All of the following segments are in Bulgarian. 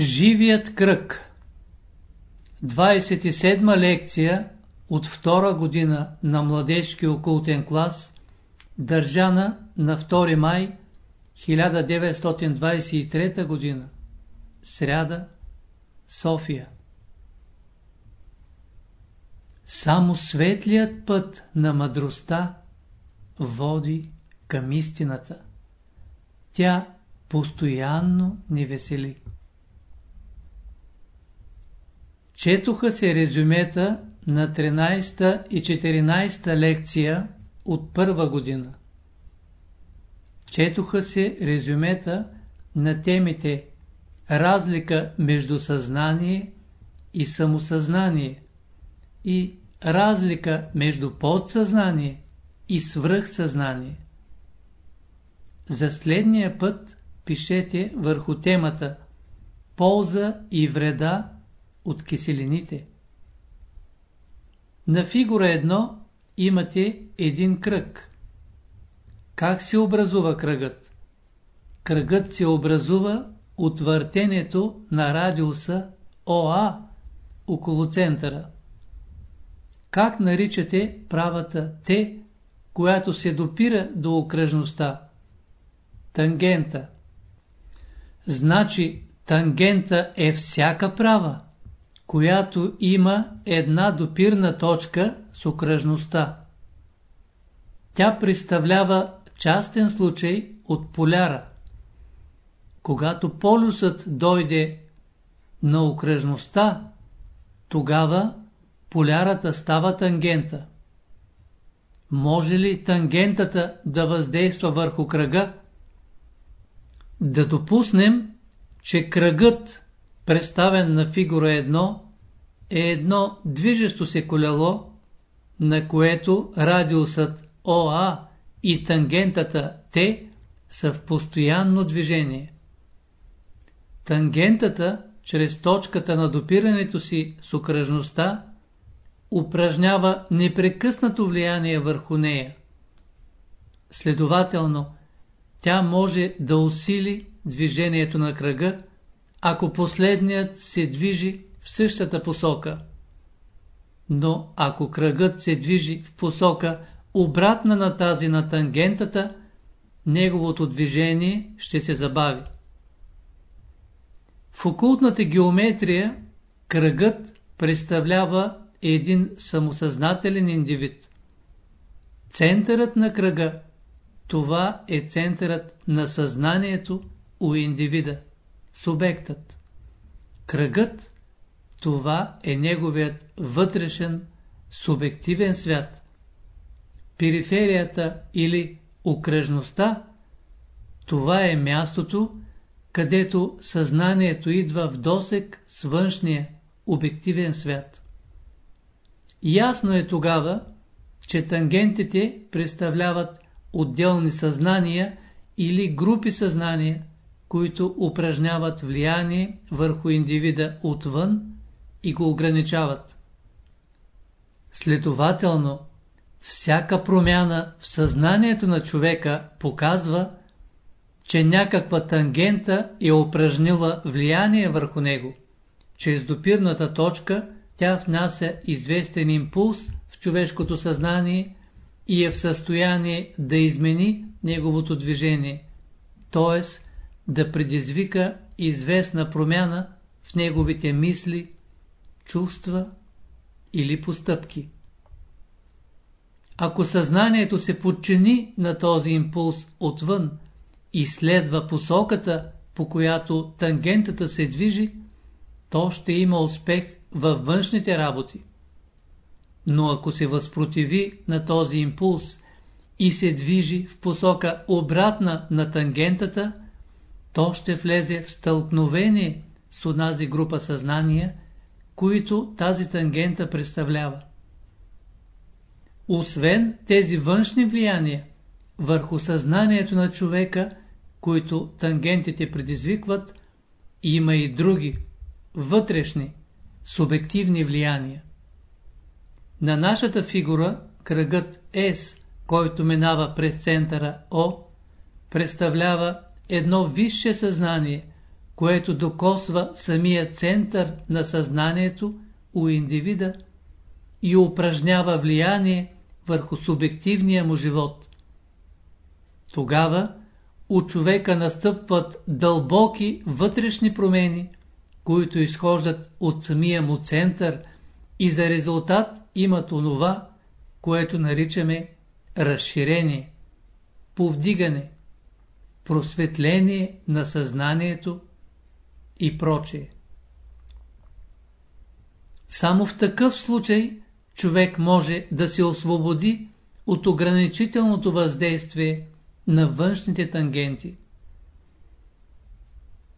Живият кръг 27 лекция от втора година на младежки окултен клас, държана на 2 май 1923 година, сряда, София. Само светлият път на мъдростта води към истината. Тя постоянно ни весели. Четоха се резюмета на 13 и 14 лекция от първа година. Четоха се резюмета на темите Разлика между съзнание и самосъзнание и Разлика между подсъзнание и свръхсъзнание. За следния път пишете върху темата Полза и вреда от киселините. На фигура 1 имате един кръг. Как се образува кръгът? Кръгът се образува от въртенето на радиуса ОА около центъра. Как наричате правата Т, която се допира до окръжността? Тангента. Значи тангента е всяка права която има една допирна точка с окръжността. Тя представлява частен случай от поляра. Когато полюсът дойде на окръжността, тогава полярата става тангента. Може ли тангентата да въздейства върху кръга? Да допуснем, че кръгът представен на фигура 1, е едно движещо се колело, на което радиусът ОА и тангентата Т са в постоянно движение. Тангентата, чрез точката на допирането си с окръжността, упражнява непрекъснато влияние върху нея. Следователно, тя може да усили движението на кръга, ако последният се движи в същата посока. Но ако кръгът се движи в посока обратна на тази на тангентата, неговото движение ще се забави. В окултната геометрия кръгът представлява един самосъзнателен индивид. Центърът на кръга – това е центърът на съзнанието у индивида субектът. Кръгът – това е неговият вътрешен, субективен свят. Периферията или окръжността – това е мястото, където съзнанието идва в досек с външния, обективен свят. Ясно е тогава, че тангентите представляват отделни съзнания или групи съзнания, които упражняват влияние върху индивида отвън и го ограничават. Следователно, всяка промяна в съзнанието на човека показва, че някаква тангента е упражнила влияние върху него. Чрез допирната точка тя внася известен импулс в човешкото съзнание и е в състояние да измени неговото движение, т.е да предизвика известна промяна в неговите мисли, чувства или постъпки. Ако съзнанието се подчини на този импулс отвън и следва посоката, по която тангентата се движи, то ще има успех във външните работи. Но ако се възпротиви на този импулс и се движи в посока обратна на тангентата, то ще влезе в стълкновение с онази група съзнания, които тази тангента представлява. Освен тези външни влияния върху съзнанието на човека, които тангентите предизвикват, има и други, вътрешни, субективни влияния. На нашата фигура кръгът S, който минава през центъра О, представлява едно висше съзнание, което докосва самия център на съзнанието у индивида и упражнява влияние върху субективния му живот. Тогава у човека настъпват дълбоки вътрешни промени, които изхождат от самия му център и за резултат имат онова, което наричаме разширение, повдигане, просветление на съзнанието и прочее. Само в такъв случай човек може да се освободи от ограничителното въздействие на външните тангенти.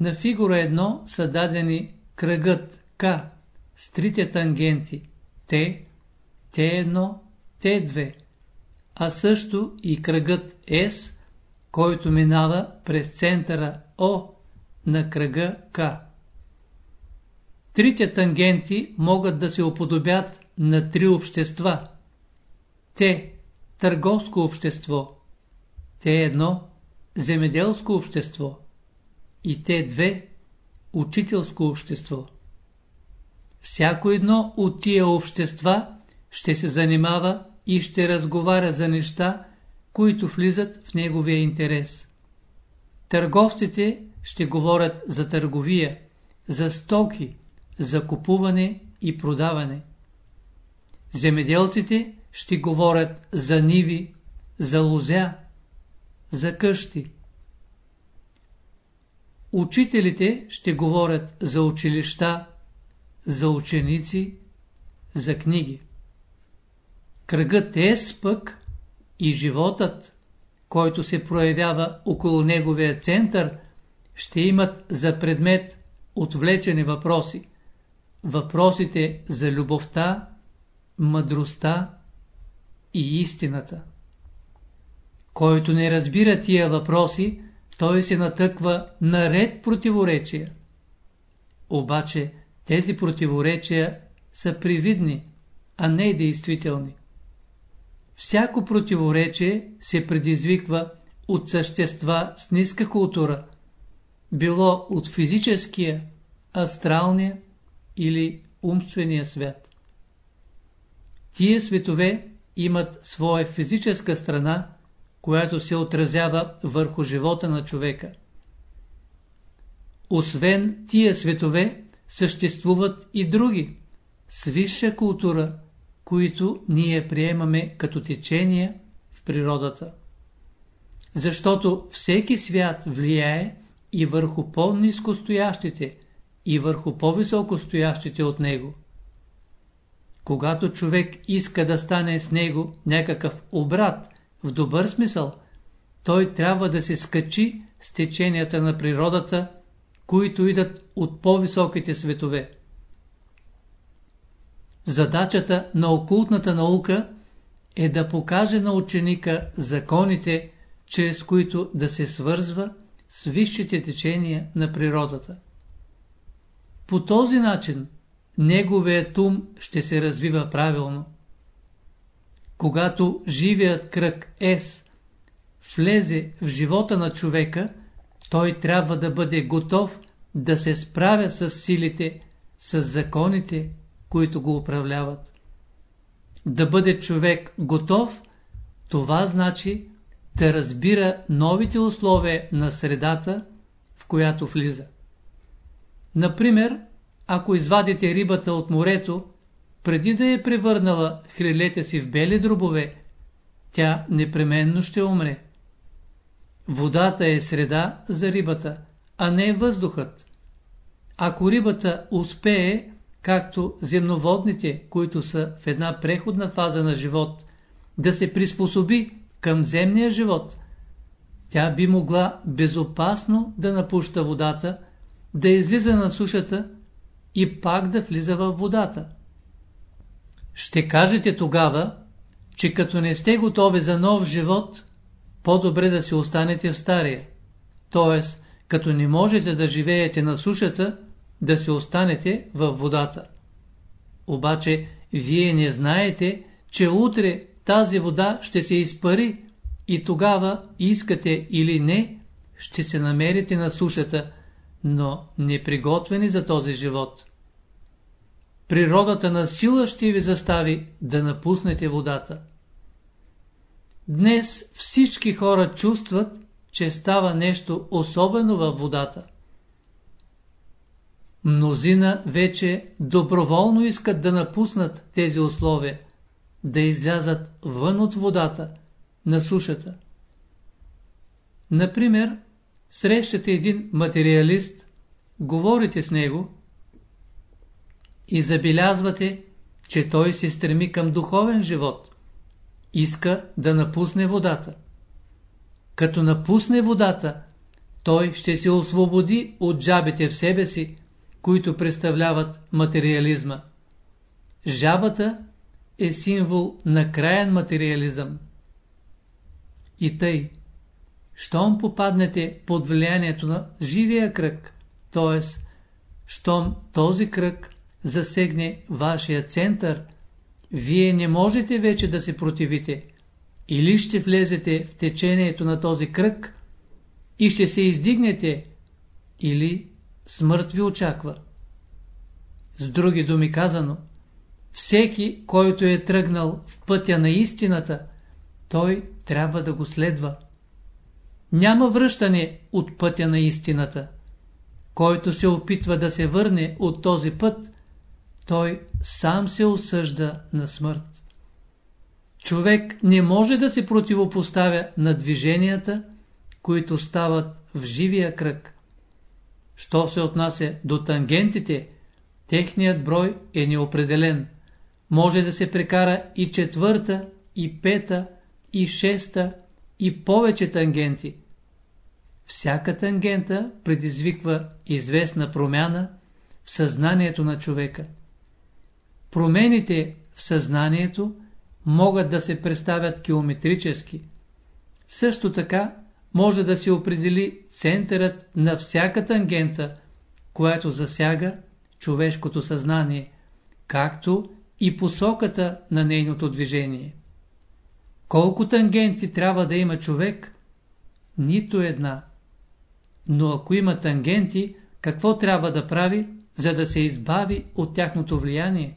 На фигура 1 са дадени кръгът К с трите тангенти Т, Т1, Т2, а също и кръгът С, който минава през центъра О на кръга К. Трите тангенти могат да се уподобят на три общества. Т – търговско общество, Т1 – земеделско общество и Т2 – учителско общество. Всяко едно от тия общества ще се занимава и ще разговаря за неща, които влизат в неговия интерес. Търговците ще говорят за търговия, за стоки, за купуване и продаване. Земеделците ще говорят за ниви, за лозя, за къщи. Учителите ще говорят за училища, за ученици, за книги. Кръгът Ес пък и животът, който се проявява около неговия център, ще имат за предмет отвлечени въпроси. Въпросите за любовта, мъдростта и истината. Който не разбира тия въпроси, той се натъква на ред противоречия. Обаче тези противоречия са привидни, а не действителни. Всяко противоречие се предизвиква от същества с ниска култура, било от физическия, астралния или умствения свят. Тия светове имат своя физическа страна, която се отразява върху живота на човека. Освен тия светове, съществуват и други, с висша култура, които ние приемаме като течения в природата. Защото всеки свят влияе и върху по-низко стоящите, и върху по-високо стоящите от него. Когато човек иска да стане с него някакъв обрат, в добър смисъл, той трябва да се скачи с теченията на природата, които идат от по-високите светове. Задачата на окултната наука е да покаже на ученика законите, чрез които да се свързва с висшите течения на природата. По този начин неговият ум ще се развива правилно. Когато живият кръг С влезе в живота на човека, той трябва да бъде готов да се справя с силите, с законите, които го управляват. Да бъде човек готов, това значи да разбира новите условия на средата, в която влиза. Например, ако извадите рибата от морето, преди да е превърнала хрилете си в бели дробове, тя непременно ще умре. Водата е среда за рибата, а не въздухът. Ако рибата успее, както земноводните, които са в една преходна фаза на живот, да се приспособи към земния живот, тя би могла безопасно да напуща водата, да излиза на сушата и пак да влиза в водата. Ще кажете тогава, че като не сте готови за нов живот, по-добре да се останете в стария. Т.е. като не можете да живеете на сушата, да се останете във водата. Обаче, вие не знаете, че утре тази вода ще се изпари и тогава, искате или не, ще се намерите на сушата, но неприготвени за този живот. Природата на сила ще ви застави да напуснете водата. Днес всички хора чувстват, че става нещо особено във водата. Мнозина вече доброволно искат да напуснат тези условия, да излязат вън от водата, на сушата. Например, срещате един материалист, говорите с него и забелязвате, че той се стреми към духовен живот. Иска да напусне водата. Като напусне водата, той ще се освободи от жабите в себе си, които представляват материализма. Жабата е символ на краен материализъм. И тъй, щом попаднете под влиянието на живия кръг, т.е. щом този кръг засегне вашия център, вие не можете вече да се противите. Или ще влезете в течението на този кръг и ще се издигнете, или смърт ви очаква. С други думи казано, всеки, който е тръгнал в пътя на истината, той трябва да го следва. Няма връщане от пътя на истината. Който се опитва да се върне от този път, той сам се осъжда на смърт. Човек не може да се противопоставя на движенията, които стават в живия кръг. Що се отнася до тангентите, техният брой е неопределен. Може да се прекара и четвърта, и пета, и шеста, и повече тангенти. Всяка тангента предизвиква известна промяна в съзнанието на човека. Промените в съзнанието могат да се представят километрически. Също така може да се определи центърът на всяка тангента, която засяга човешкото съзнание, както и посоката на нейното движение. Колко тангенти трябва да има човек? Нито една. Но ако има тангенти, какво трябва да прави, за да се избави от тяхното влияние?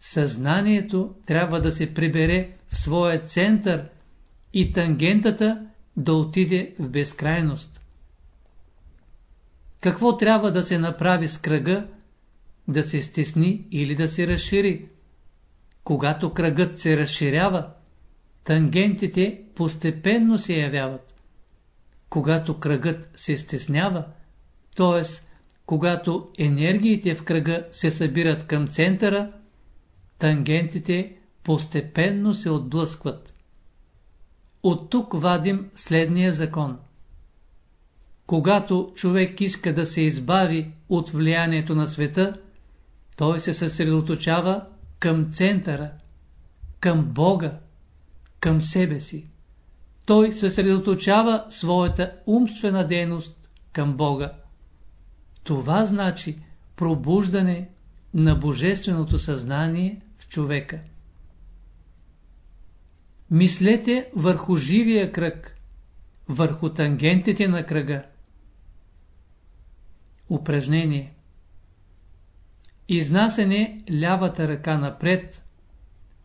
Съзнанието трябва да се прибере в своя център и тангентата да отиде в безкрайност. Какво трябва да се направи с кръга? Да се стесни или да се разшири? Когато кръгът се разширява, тангентите постепенно се явяват. Когато кръгът се стеснява, т.е. когато енергиите в кръга се събират към центъра, тангентите постепенно се отблъскват. От тук вадим следния закон. Когато човек иска да се избави от влиянието на света, той се съсредоточава към центъра, към Бога, към себе си. Той съсредоточава своята умствена дейност към Бога. Това значи пробуждане на божественото съзнание в човека. Мислете върху живия кръг, върху тангентите на кръга. Упражнение Изнасяне лявата ръка напред,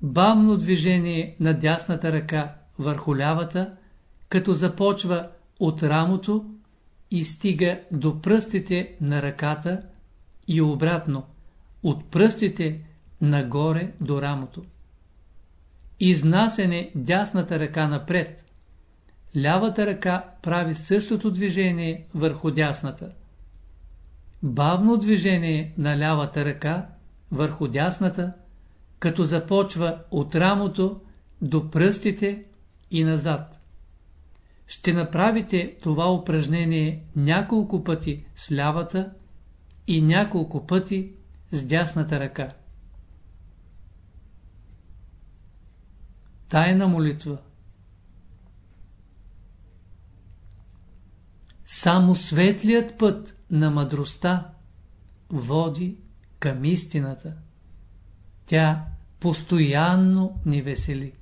бавно движение на дясната ръка върху лявата, като започва от рамото и стига до пръстите на ръката и обратно, от пръстите нагоре до рамото. Изнасяне дясната ръка напред. Лявата ръка прави същото движение върху дясната. Бавно движение на лявата ръка върху дясната, като започва от рамото до пръстите и назад. Ще направите това упражнение няколко пъти с лявата и няколко пъти с дясната ръка. Тайна молитва Само светлият път на мъдростта води към истината. Тя постоянно ни весели.